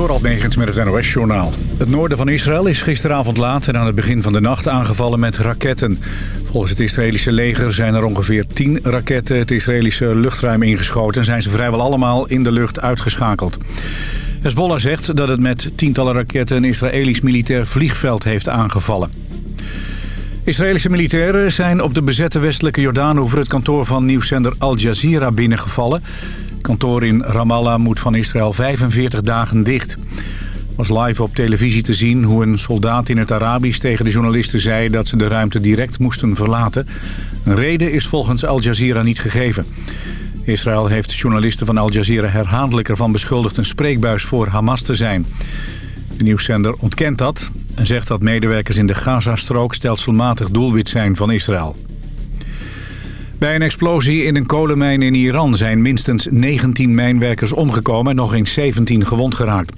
Door met het NOS-journaal. Het noorden van Israël is gisteravond laat en aan het begin van de nacht aangevallen met raketten. Volgens het Israëlische leger zijn er ongeveer 10 raketten het Israëlische luchtruim ingeschoten... en zijn ze vrijwel allemaal in de lucht uitgeschakeld. Hezbollah zegt dat het met tientallen raketten een Israëlisch militair vliegveld heeft aangevallen. Israëlische militairen zijn op de bezette westelijke Jordaan over het kantoor van nieuwszender Al Jazeera binnengevallen. Kantoor in Ramallah moet van Israël 45 dagen dicht. was live op televisie te zien hoe een soldaat in het Arabisch tegen de journalisten zei dat ze de ruimte direct moesten verlaten. Een reden is volgens Al Jazeera niet gegeven. Israël heeft journalisten van Al Jazeera herhaaldelijk ervan beschuldigd een spreekbuis voor Hamas te zijn. De nieuwszender ontkent dat en zegt dat medewerkers in de Gazastrook stelselmatig doelwit zijn van Israël. Bij een explosie in een kolenmijn in Iran zijn minstens 19 mijnwerkers omgekomen en nog eens 17 gewond geraakt.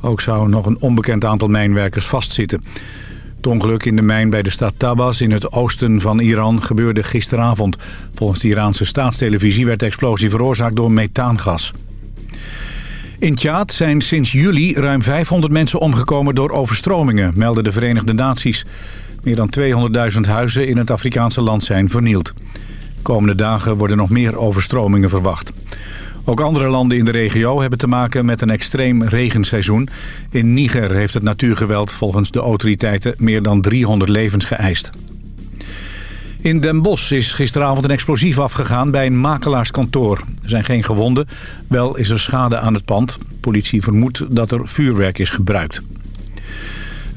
Ook zou nog een onbekend aantal mijnwerkers vastzitten. Het ongeluk in de mijn bij de stad Tabas in het oosten van Iran gebeurde gisteravond. Volgens de Iraanse staatstelevisie werd de explosie veroorzaakt door methaangas. In Tjaad zijn sinds juli ruim 500 mensen omgekomen door overstromingen, melden de Verenigde Naties. Meer dan 200.000 huizen in het Afrikaanse land zijn vernield. De komende dagen worden nog meer overstromingen verwacht. Ook andere landen in de regio hebben te maken met een extreem regenseizoen. In Niger heeft het natuurgeweld volgens de autoriteiten meer dan 300 levens geëist. In Den Bosch is gisteravond een explosief afgegaan bij een makelaarskantoor. Er zijn geen gewonden, wel is er schade aan het pand. Politie vermoedt dat er vuurwerk is gebruikt.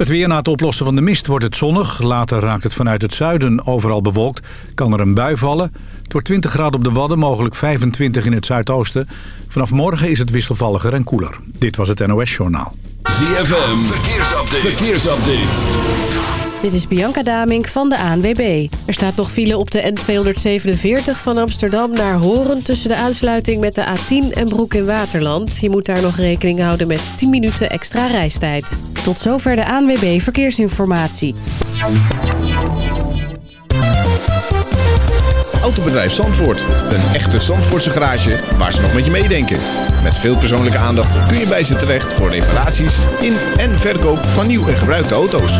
Het weer na het oplossen van de mist wordt het zonnig. Later raakt het vanuit het zuiden overal bewolkt. Kan er een bui vallen. Het wordt 20 graden op de Wadden, mogelijk 25 in het zuidoosten. Vanaf morgen is het wisselvalliger en koeler. Dit was het NOS Journaal. ZFM, verkeersupdate. verkeersupdate. Dit is Bianca Damink van de ANWB. Er staat nog file op de N247 van Amsterdam naar Horen... tussen de aansluiting met de A10 en Broek in Waterland. Je moet daar nog rekening houden met 10 minuten extra reistijd. Tot zover de ANWB Verkeersinformatie. Autobedrijf Zandvoort. Een echte Zandvoortse garage waar ze nog met je meedenken. Met veel persoonlijke aandacht kun je bij ze terecht... voor reparaties in en verkoop van nieuw en gebruikte auto's.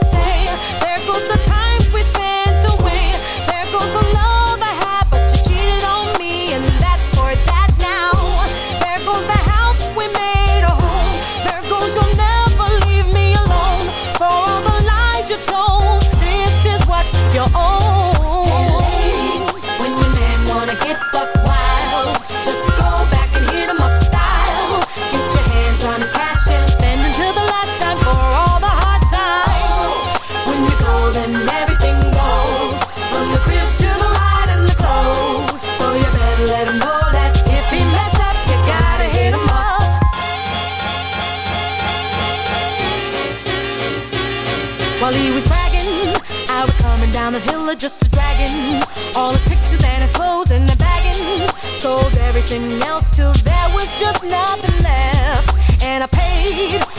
Everything else till there was just nothing left. And I paid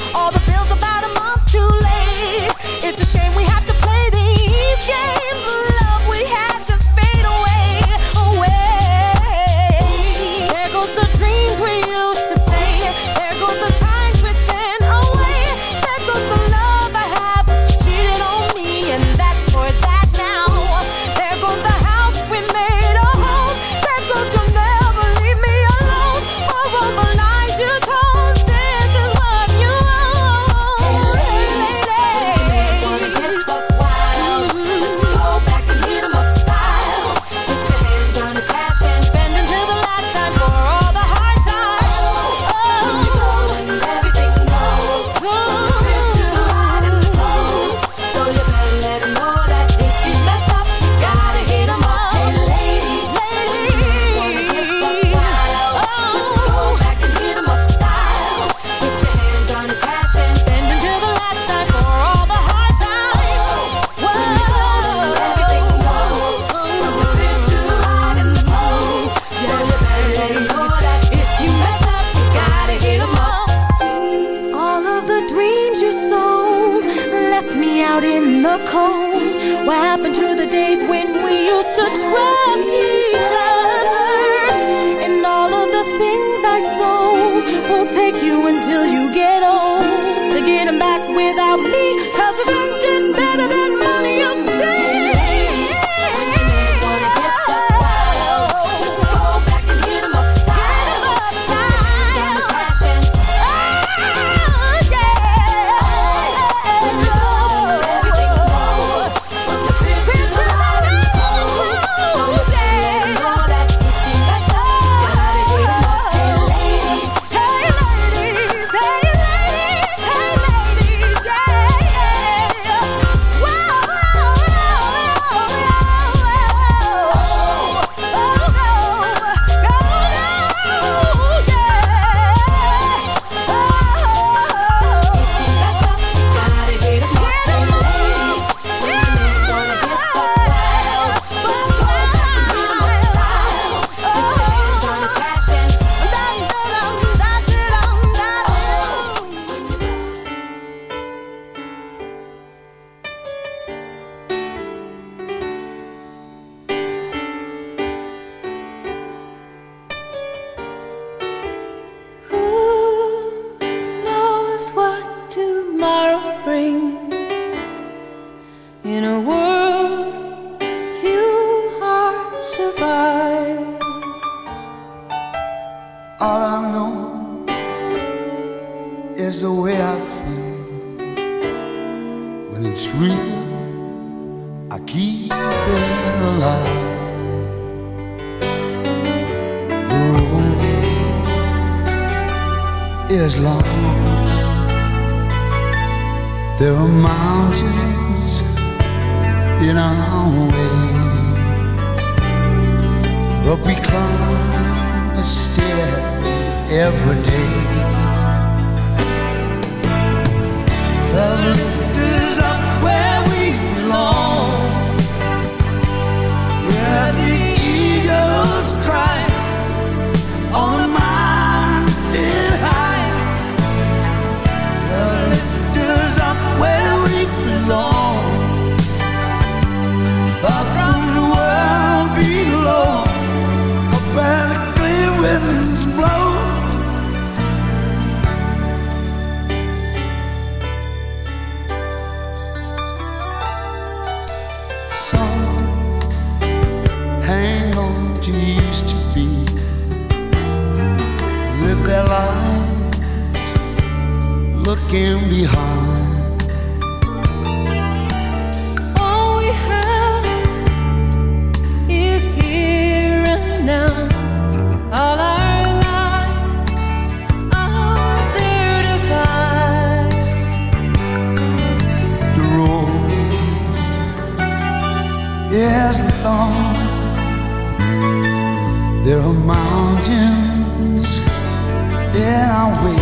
know is the way I feel when it's real. I keep it alive. The road is long. There are mountains in our way, but we climb a stair every day. The looking behind. All we have is here and now. All our lives are there to find. The road is long. There are mountains in our way,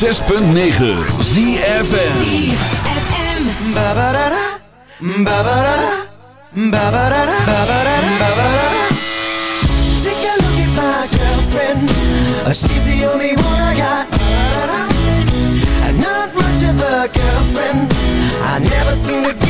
106.9 ZFN Take a look at my girlfriend. Uh, She's the only one I got. And Not much of a girlfriend. I never seem to Ba-ba-da-da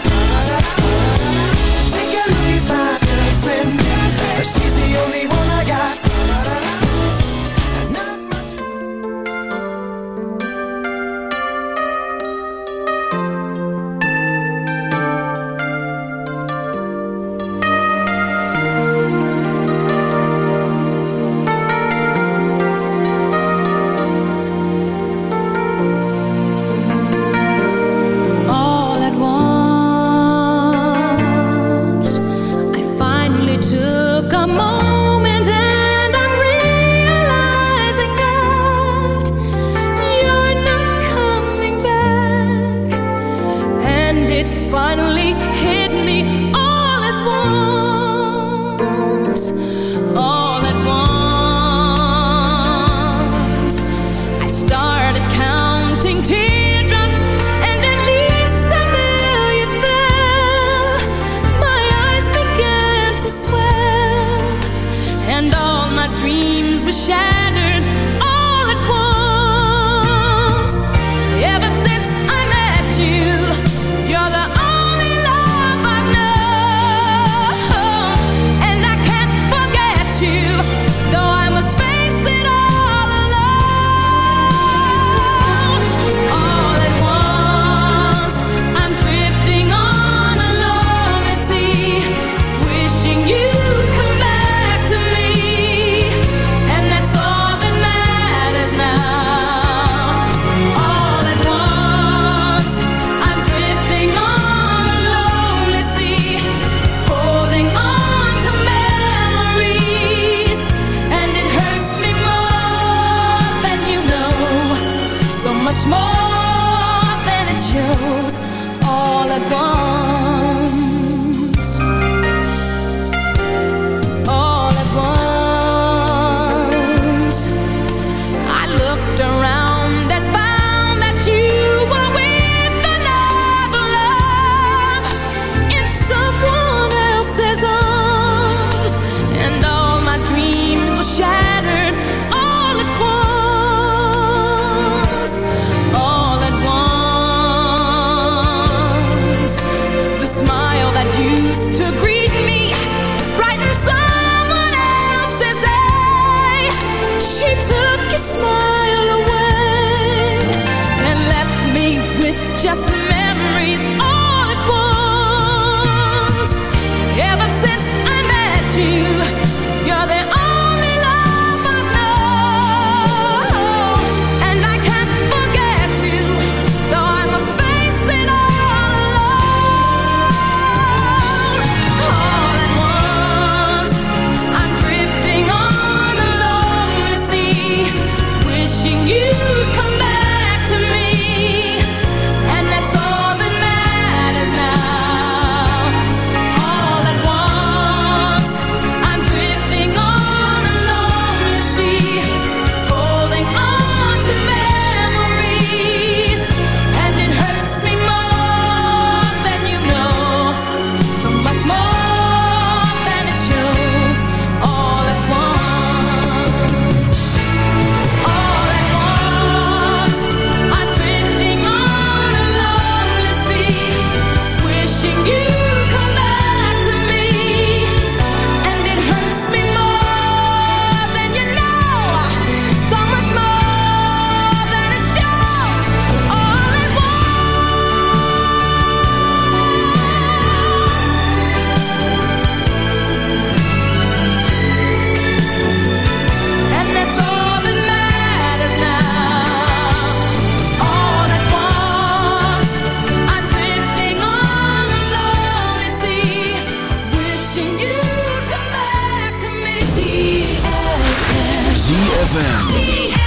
ZFM.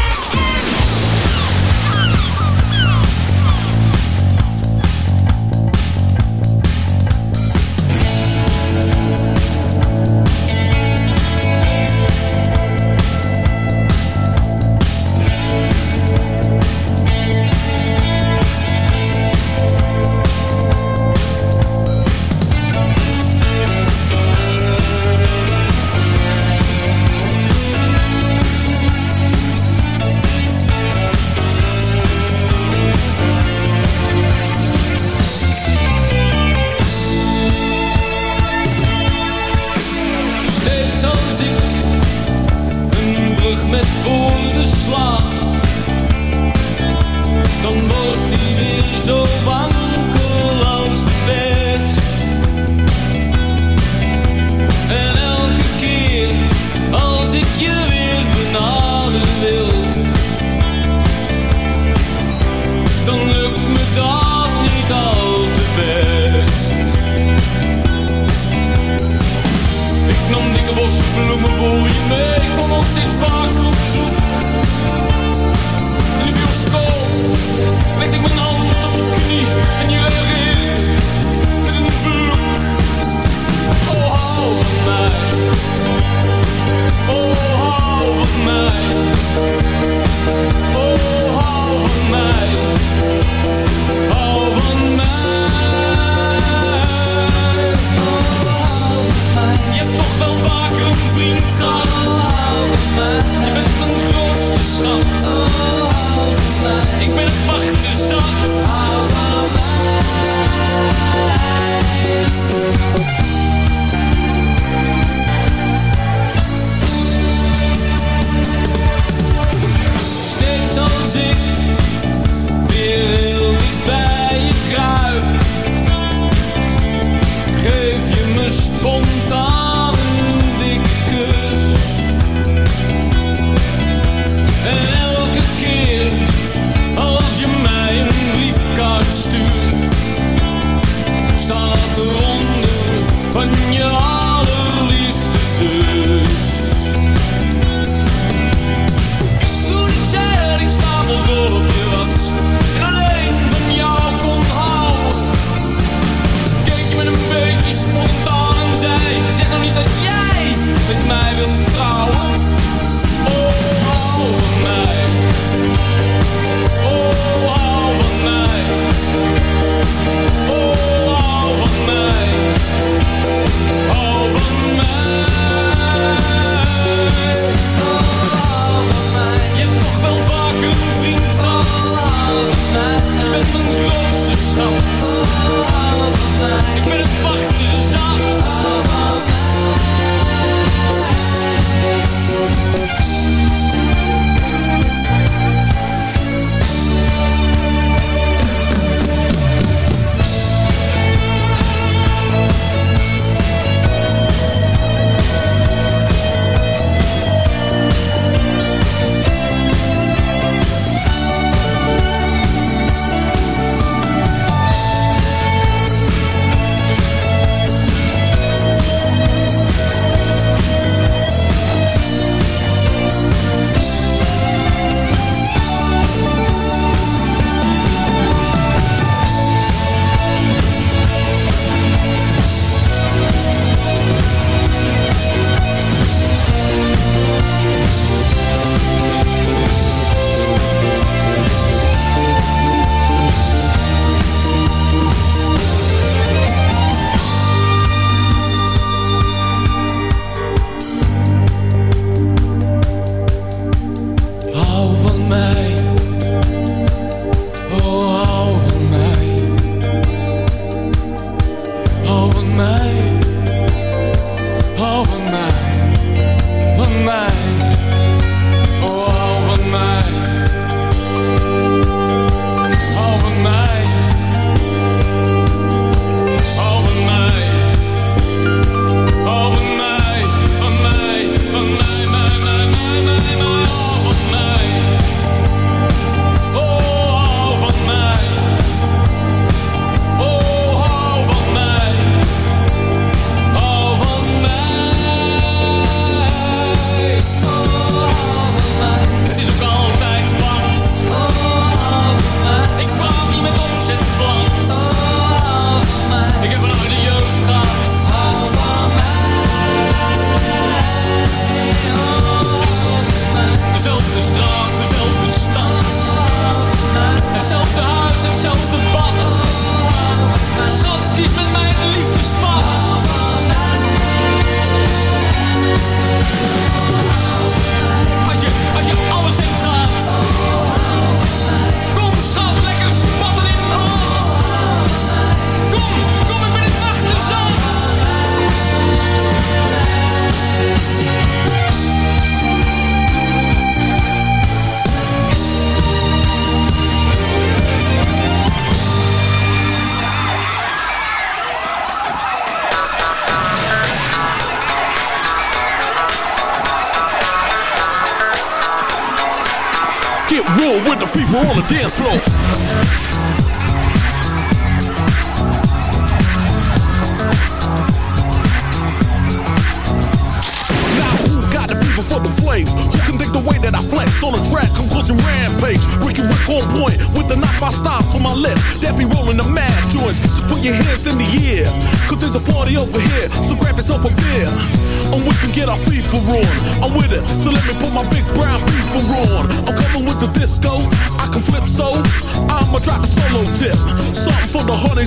Dance floor.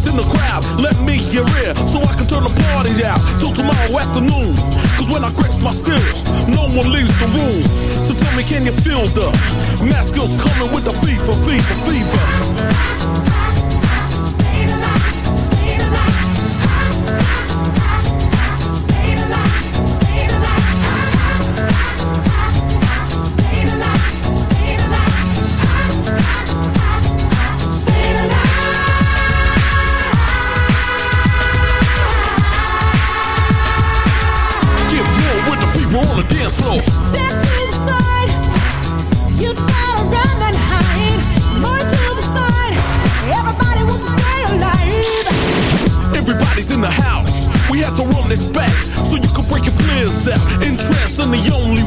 In the crowd. Let me hear it. So I can turn the party out. Till tomorrow afternoon. Cause when I grips my stills, no one leaves the room. So tell me, can you feel the mask skills coming with the fever, fever, fever? Only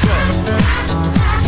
Get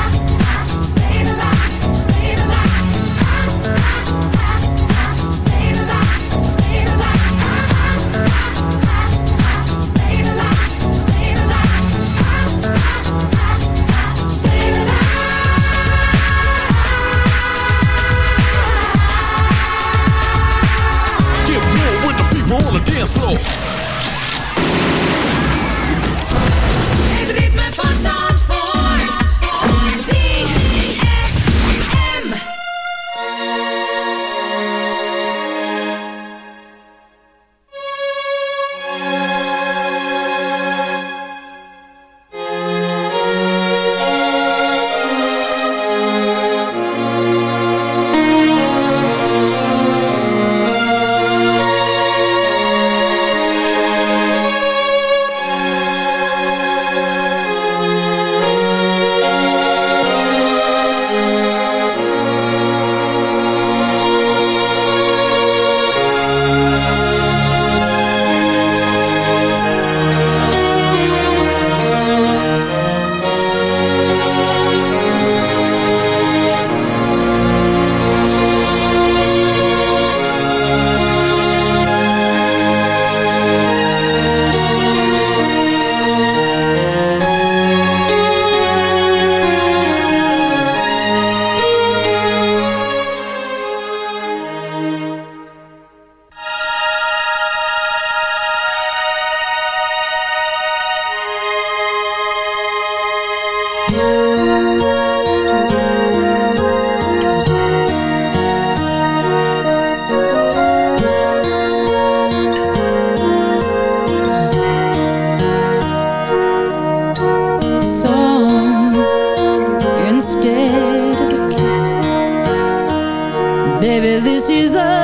she's a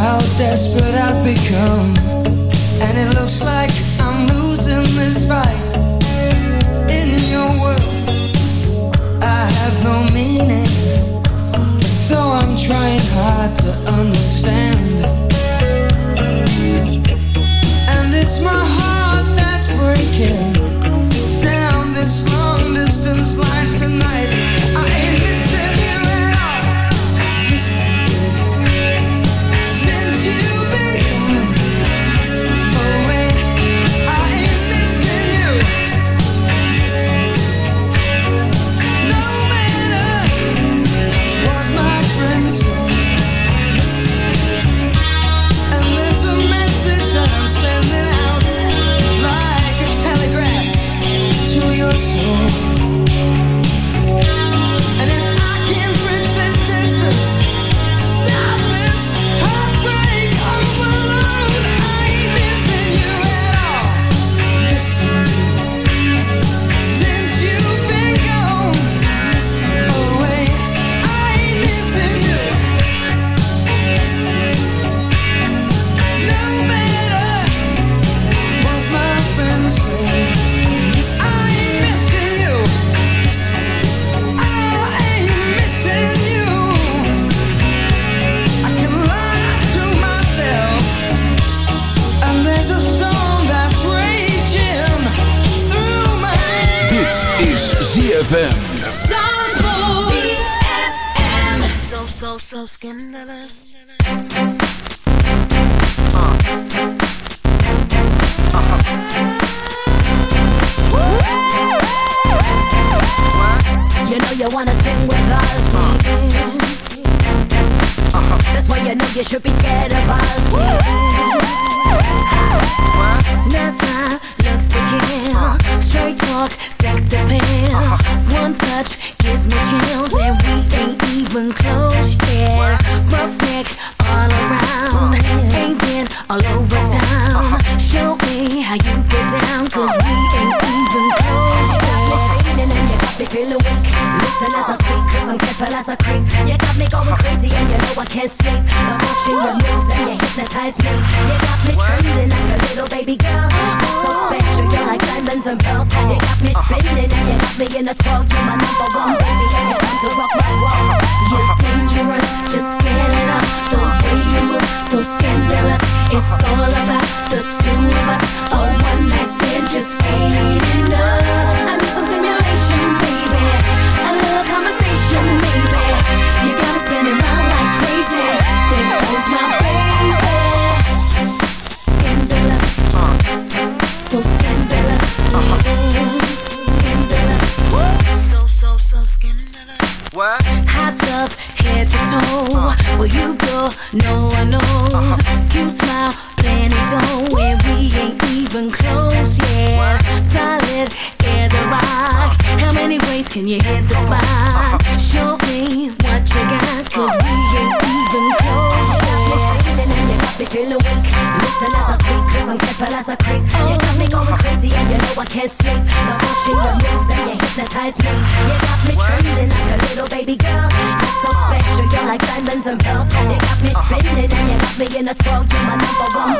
how desperate I've become. And it looks like I'm losing this fight. In your world, I have no meaning. Though I'm trying hard to understand. In a twirl. You're my number one